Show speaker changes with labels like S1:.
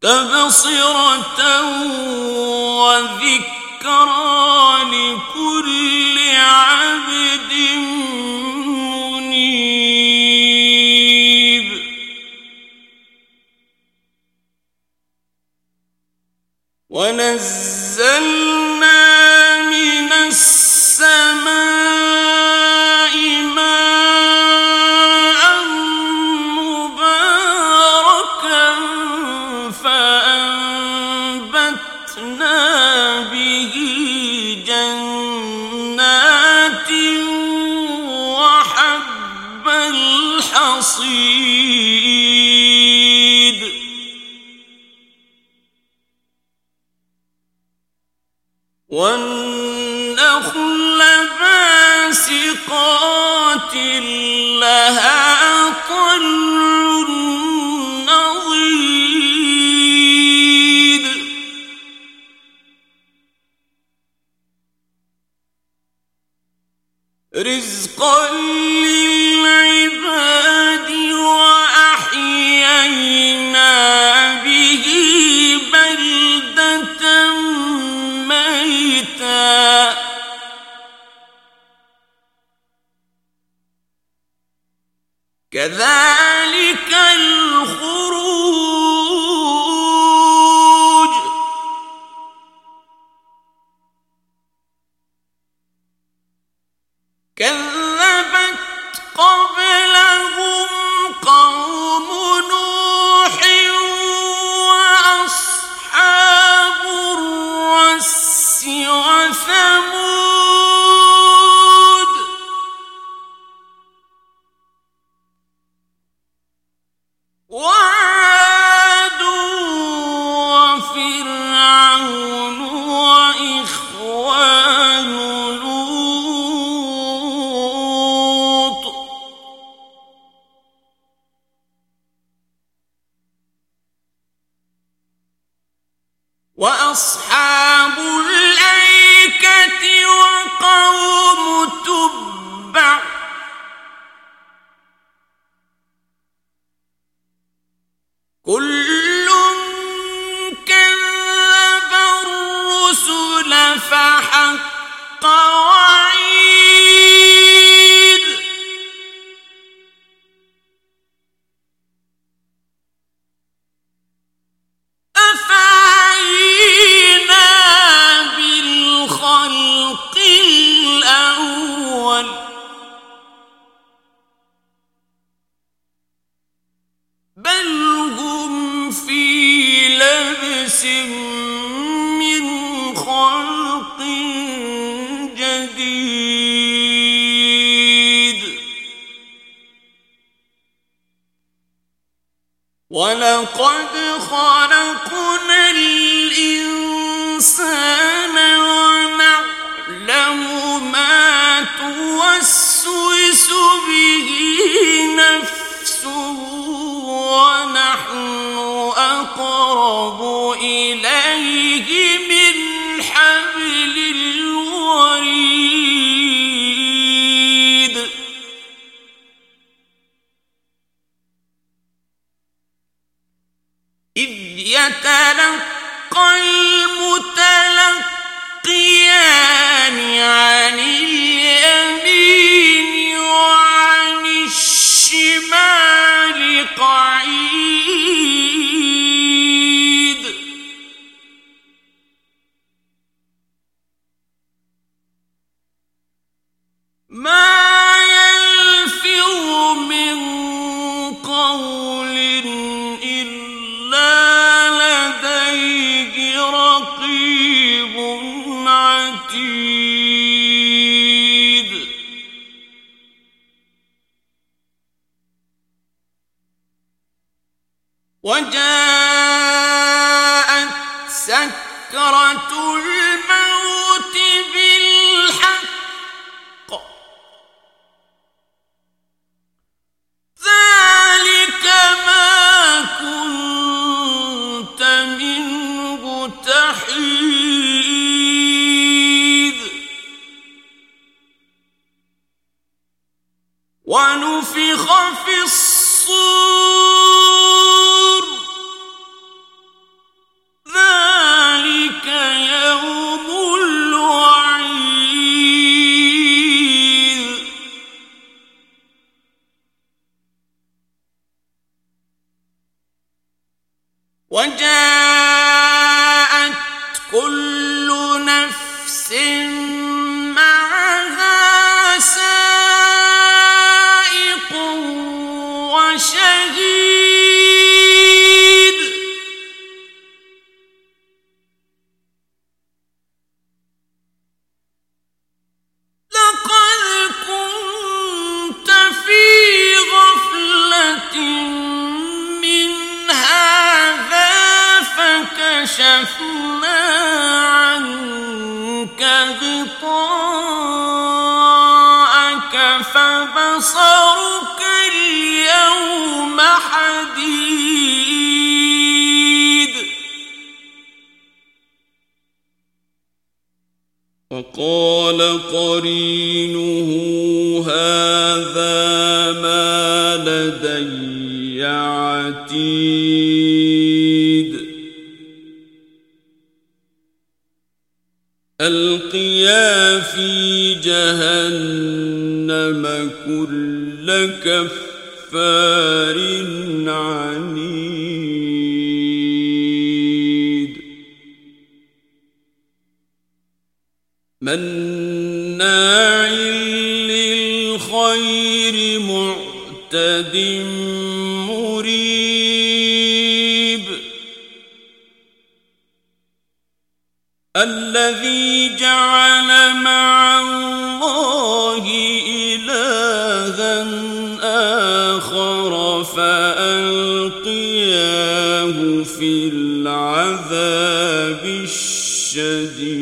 S1: تبصرة وذكرى لكل عبد منيب. ونزلنا من السماء حصيد والنخل باسقات لها طلع نضيد۔ رزقا لله كذلك الخروج. كذلك فرعون وإخوان لوط. وأصحاب الأيكة وقوم تبع. كل فحق وعيد. أفعينا بالخلق الأول. بل هم في لبس وَلَقَدْ خَلَقْنَا الْإِنسَانَ وَنَعْلَمُ مَا تُوَسْوِسُ بِهِ وجاءت سكرة الموت بالحق. ذلك ما كنت منه ونفخ في وجاءت فبصرك اليوم حديد.
S2: وقال قرينه هذا ما لدي عتيد. ألقيا في جهنم كل كفار عنيد. مناع للخير معتد مريب. الذي جعل معه في العذاب الشديد.